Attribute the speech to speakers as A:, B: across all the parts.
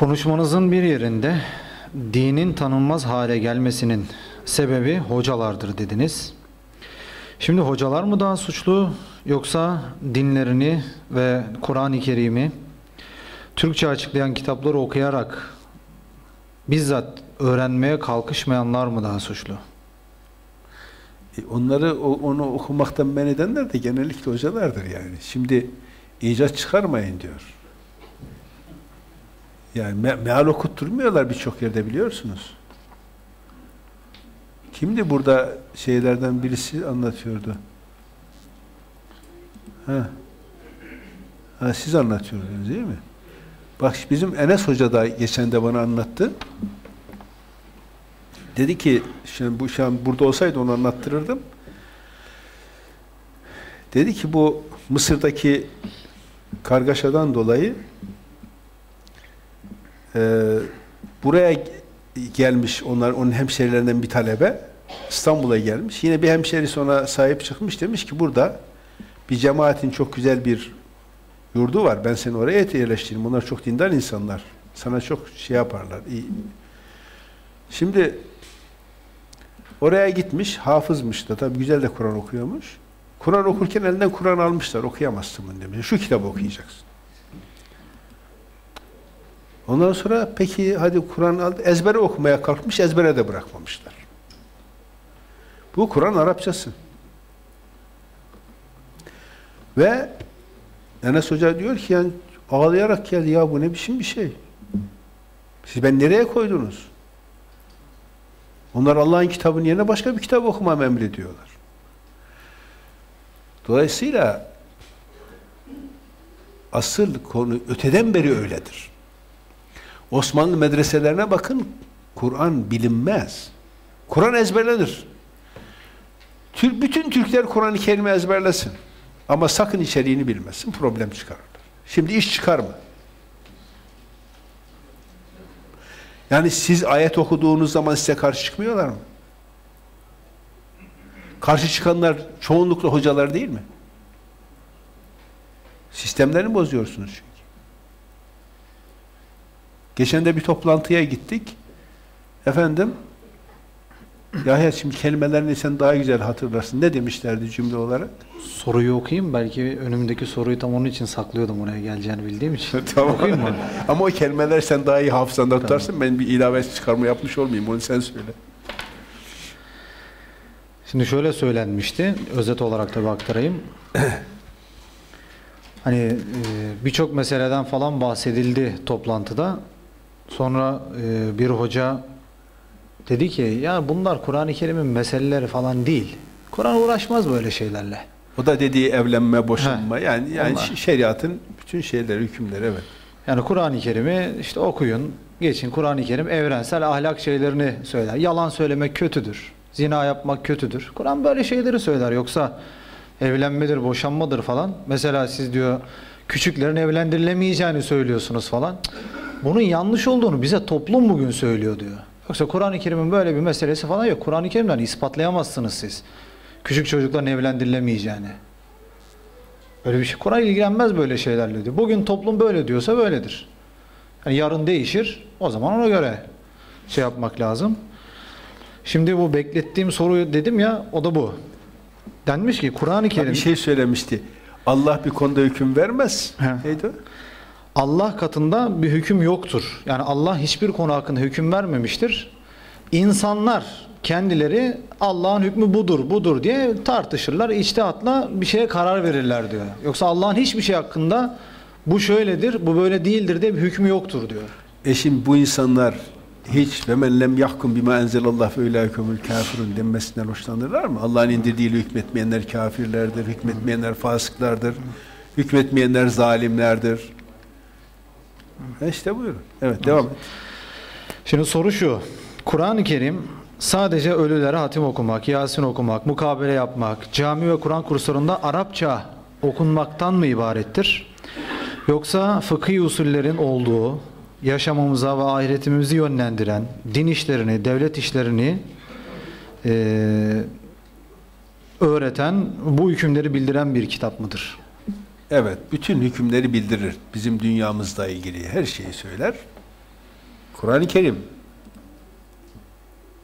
A: Konuşmanızın bir yerinde dinin tanınmaz hale gelmesinin sebebi hocalardır dediniz. Şimdi hocalar mı daha suçlu yoksa dinlerini ve Kur'an-ı Kerim'i Türkçe açıklayan kitapları okuyarak bizzat öğrenmeye kalkışmayanlar mı daha suçlu?
B: E, onları onu okumaktan men edenler de genellikle hocalardır yani. Şimdi icat çıkarmayın diyor. Yani me meal okutturmuyorlar birçok yerde biliyorsunuz. Kimdi burada şeylerden birisi anlatıyordu? Ha. ha siz anlatıyordunuz değil mi? Bak bizim Enes Hoca da geçen de bana anlattı. Dedi ki, şimdi bu şu an burada olsaydı onu anlattırırdım. Dedi ki bu Mısır'daki kargaşadan dolayı e, buraya gelmiş onlar onun hemşerilerinden bir talebe İstanbul'a gelmiş. Yine bir hemşerisi ona sahip çıkmış demiş ki burada bir cemaatin çok güzel bir yurdu var. Ben seni oraya yerleştireyim. Onlar çok dindar insanlar. Sana çok şey yaparlar. İyi. Şimdi oraya gitmiş, hafızmış da tabii güzel de Kur'an okuyormuş. Kur'an okurken elinden Kur'an almışlar. Okuyamazsın bunu demiş. Şu kitabı okuyacaksın. Ondan sonra peki hadi Kur'an aldı. Ezbere okumaya kalkmış, ezbere de bırakmamışlar. Bu Kur'an Arapçası. Ve Enes Hoca diyor ki yani ağlayarak geldi ya bu ne biçim bir şey. Siz ben nereye koydunuz? Onlar Allah'ın kitabının yerine başka bir kitap okumam emrediyorlar. Dolayısıyla asıl konu öteden beri öyledir. Osmanlı medreselerine bakın, Kur'an bilinmez. Kur'an ezberlenir. Bütün Türkler Kur'an-ı Kerim'i ezberlesin. Ama sakın içeriğini bilmesin, problem çıkarırlar. Şimdi iş çıkar mı? Yani siz ayet okuduğunuz zaman size karşı çıkmıyorlar mı? Karşı çıkanlar çoğunlukla hocalar değil mi? Sistemlerini bozuyorsunuz çünkü. Geçen de bir toplantıya gittik. Efendim, Yahya şimdi kelimelerini sen daha güzel hatırlarsın. Ne demişlerdi cümle olarak?
A: Soruyu okuyayım. Belki önümdeki soruyu tam onun için saklıyordum oraya geleceğini bildiğim için.
B: tamam. Okuyayım mı? Ama o kelimeler sen daha iyi hafızanda tutarsın. Tamam. Ben bir ilave çıkarma yapmış olmayayım. Onu sen söyle.
A: Şimdi şöyle söylenmişti. Özet olarak da aktarayım. hani e, birçok meseleden falan bahsedildi toplantıda. Sonra e, bir hoca dedi ki ya bunlar Kur'an-ı Kerim'in meseleleri falan değil. Kur'an uğraşmaz böyle şeylerle.
B: O da dediği evlenme, boşanma He, yani yani onlar. şeriatın bütün şeyleri, hükümleri evet.
A: Yani Kur'an-ı Kerim'i işte okuyun, geçin. Kur'an-ı Kerim evrensel ahlak şeylerini söyler. Yalan söylemek kötüdür. Zina yapmak kötüdür. Kur'an böyle şeyleri söyler. Yoksa evlenmedir, boşanmadır falan. Mesela siz diyor küçüklerin evlendirilemeyeceğini söylüyorsunuz falan. Bunun yanlış olduğunu bize toplum bugün söylüyor diyor. Yoksa Kur'an-ı Kerim'in böyle bir meselesi falan yok. Kur'an-ı Kerim'den ispatlayamazsınız siz. Küçük çocukların evlendirilemeyeceğini. Böyle bir şey. Kur'an ilgilenmez böyle şeylerle diyor. Bugün toplum böyle diyorsa böyledir. Yani yarın değişir. O zaman ona göre şey yapmak lazım. Şimdi bu beklettiğim soruyu dedim ya o da bu. Denmiş ki Kur'an-ı Kerim...
B: Bir şey söylemişti. Allah bir konuda hüküm vermez. Neydi
A: Allah katında bir hüküm yoktur. Yani Allah hiçbir konu hakkında hüküm vermemiştir. İnsanlar kendileri Allah'ın hükmü budur, budur diye tartışırlar. İçtihatla bir şeye karar verirler diyor. Yoksa Allah'ın hiçbir şey hakkında bu şöyledir, bu böyle değildir diye bir hükmü yoktur diyor.
B: E şimdi bu insanlar hiç ve men lem yahkum bima enzelallah fe ulaikumul kafirun denmesinden hoşlanırlar mı? Allah'ın indirdiğiyle hükmetmeyenler kafirlerdir, hükmetmeyenler fasıklardır, hükmetmeyenler zalimlerdir. E işte buyurun. Evet devam et.
A: Şimdi soru şu. Kur'an-ı Kerim sadece ölülere hatim okumak, Yasin okumak, mukabele yapmak, cami ve Kur'an kurslarında Arapça okunmaktan mı ibarettir? Yoksa fıkhi usullerin olduğu, yaşamamıza ve ahiretimizi yönlendiren, din işlerini, devlet işlerini e, öğreten, bu hükümleri bildiren bir kitap mıdır?
B: Evet, bütün hükümleri bildirir. Bizim dünyamızla ilgili her şeyi söyler. Kur'an-ı Kerim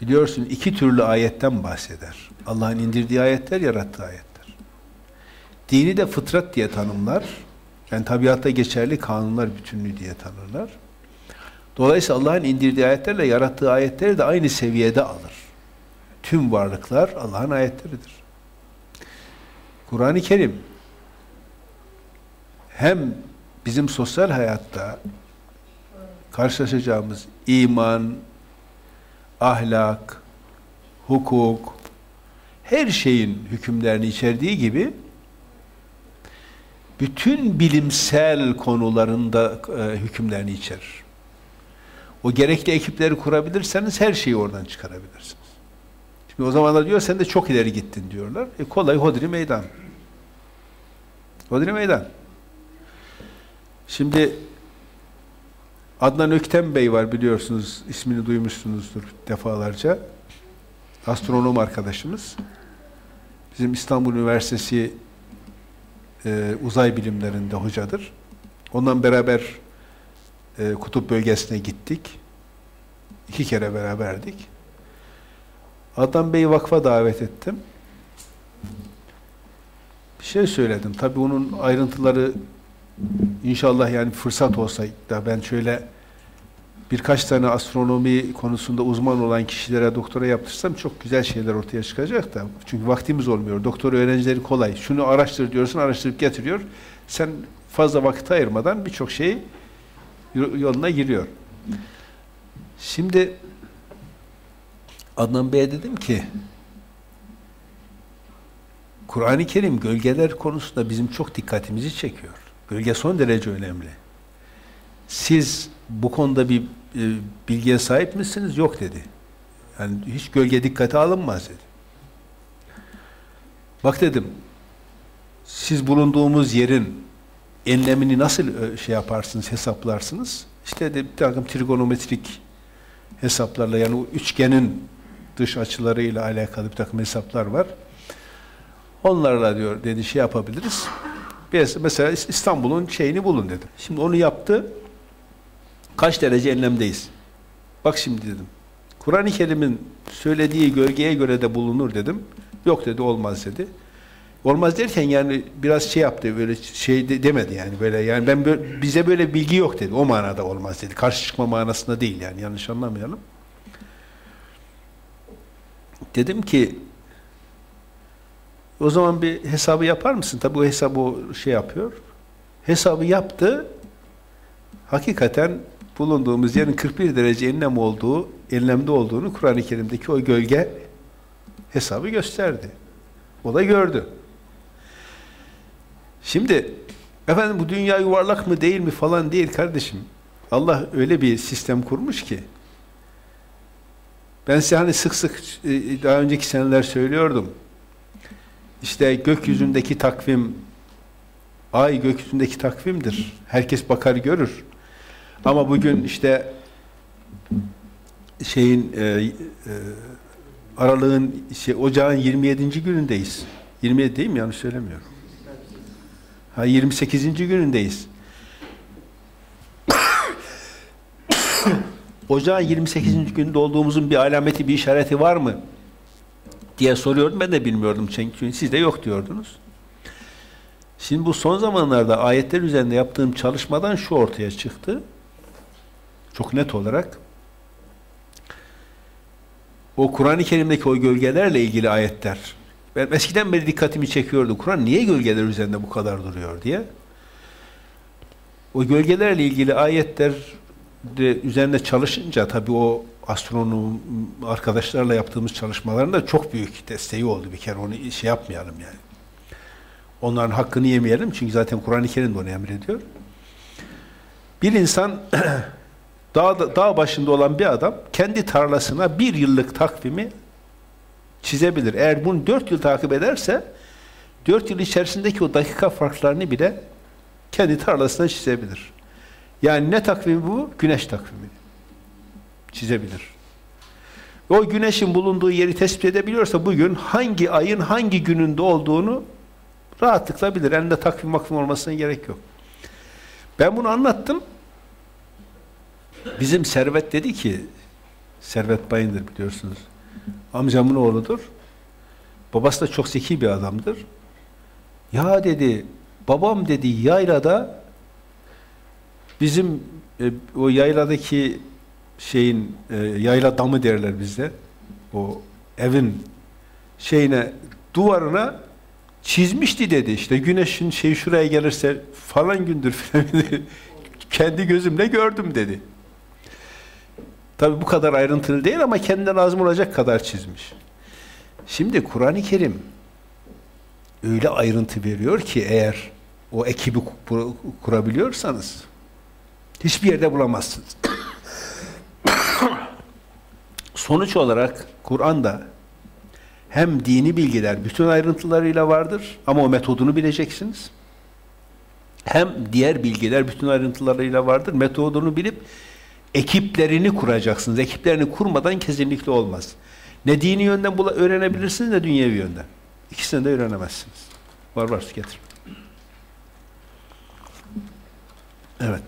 B: biliyorsun iki türlü ayetten bahseder. Allah'ın indirdiği ayetler, yarattığı ayetler. Dini de fıtrat diye tanımlar. Yani tabiatta geçerli kanunlar bütünlüğü diye tanırlar. Dolayısıyla Allah'ın indirdiği ayetlerle yarattığı ayetleri de aynı seviyede alır. Tüm varlıklar Allah'ın ayetleridir. Kur'an-ı Kerim hem bizim sosyal hayatta karşılaşacağımız iman, ahlak, hukuk, her şeyin hükümlerini içerdiği gibi bütün bilimsel konularında e, hükümlerini içerir. O gerekli ekipleri kurabilirseniz her şeyi oradan çıkarabilirsiniz. Şimdi o zamanlar diyor sen de çok ileri gittin diyorlar. E kolay hodri meydan. Hodri meydan. Şimdi Adnan Öktem Bey var biliyorsunuz, ismini duymuşsunuzdur defalarca. Astronom arkadaşımız. Bizim İstanbul Üniversitesi e, uzay bilimlerinde hocadır. Ondan beraber e, kutup bölgesine gittik. İki kere beraberdik. Adnan Bey'i vakfa davet ettim. Bir şey söyledim. Tabii onun ayrıntıları İnşallah yani fırsat olsa da ben şöyle birkaç tane astronomi konusunda uzman olan kişilere doktora yaptırsam çok güzel şeyler ortaya çıkacak da. Çünkü vaktimiz olmuyor. Doktor öğrencileri kolay. Şunu araştır diyorsun, araştırıp getiriyor. Sen fazla vakit ayırmadan birçok şey yoluna giriyor. Şimdi Adnan Bey'e dedim ki Kur'an-ı Kerim gölgeler konusunda bizim çok dikkatimizi çekiyor. Gölge son derece önemli. Siz bu konuda bir e, bilgiye sahip misiniz? Yok dedi. Yani hiç gölge dikkate alınmaz dedi. Bak dedim, siz bulunduğumuz yerin enlemini nasıl e, şey yaparsınız, hesaplarsınız? İşte de bir takım trigonometrik hesaplarla yani üçgenin dış açılarıyla alakalı bir takım hesaplar var. Onlarla diyor dedi şey yapabiliriz. Mesela İstanbul'un şeyini bulun dedim. Şimdi onu yaptı. Kaç derece enlemdeyiz? Bak şimdi dedim. Kur'an-ı Kerim'in söylediği gölgeye göre de bulunur dedim. Yok dedi olmaz dedi. Olmaz derken yani biraz şey yaptı böyle şey de, demedi yani böyle yani ben böyle, bize böyle bilgi yok dedi. O manada olmaz dedi. Karşı çıkma manasında değil yani yanlış anlamayalım. Dedim ki o zaman bir hesabı yapar mısın? Tabi o hesabı şey yapıyor. Hesabı yaptı. Hakikaten bulunduğumuz yerin 41 derece enlem olduğu, enlemde olduğunu Kur'an-ı Kerim'deki o gölge hesabı gösterdi. O da gördü. Şimdi efendim bu dünya yuvarlak mı değil mi falan değil kardeşim. Allah öyle bir sistem kurmuş ki ben size hani sık sık e, daha önceki seneler söylüyordum. İşte gökyüzündeki takvim, ay gökyüzündeki takvimdir. Herkes bakar görür. Ama bugün işte şeyin e, e, aralığın şey, ocağın 27. günündeyiz. 27 değil mi? Yanlış söylemiyorum. Ha 28. günündeyiz. ocağın 28. gününde olduğumuzun bir alameti, bir işareti var mı? Diye soruyordum. Ben de bilmiyordum çünkü siz de yok diyordunuz. Şimdi bu son zamanlarda ayetler üzerinde yaptığım çalışmadan şu ortaya çıktı. Çok net olarak. O Kur'an-ı Kerim'deki o gölgelerle ilgili ayetler. Ben eskiden beri dikkatimi çekiyordu. Kur'an niye gölgeler üzerinde bu kadar duruyor diye. O gölgelerle ilgili ayetler de üzerinde çalışınca tabii o astronom arkadaşlarla yaptığımız çalışmaların da çok büyük desteği oldu bir kere onu şey yapmayalım yani. Onların hakkını yemeyelim çünkü zaten Kur'an-ı Kerim de onu emrediyor. Bir insan dağ, dağ başında olan bir adam kendi tarlasına bir yıllık takvimi çizebilir. Eğer bunu dört yıl takip ederse dört yıl içerisindeki o dakika farklarını bile kendi tarlasına çizebilir. Yani ne takvimi bu? Güneş takvimi çizebilir. O güneşin bulunduğu yeri tespit edebiliyorsa bugün hangi ayın hangi gününde olduğunu rahatlıkla bilir. Elinde takvim makvim olmasına gerek yok. Ben bunu anlattım. Bizim Servet dedi ki, Servet Bayındır biliyorsunuz, amcamın oğludur. Babası da çok zeki bir adamdır. Ya dedi, babam dedi yaylada bizim e, o yayladaki şeyin e, yayla damı derler bizde. O evin şeyine duvarına çizmişti dedi. İşte güneşin şey şuraya gelirse falan gündür dedi. Kendi gözümle gördüm dedi. Tabi bu kadar ayrıntılı değil ama kendine lazım olacak kadar çizmiş. Şimdi Kur'an-ı Kerim öyle ayrıntı veriyor ki eğer o ekibi kur- kurabiliyorsanız hiçbir yerde bulamazsınız. Sonuç olarak Kur'an'da hem dini bilgiler bütün ayrıntılarıyla vardır ama o metodunu bileceksiniz. Hem diğer bilgiler bütün ayrıntılarıyla vardır. Metodunu bilip ekiplerini kuracaksınız. Ekiplerini kurmadan kesinlikle olmaz. Ne dini yönden öğrenebilirsiniz ne dünyevi yönden. İkisini de öğrenemezsiniz. Var var getir. Evet.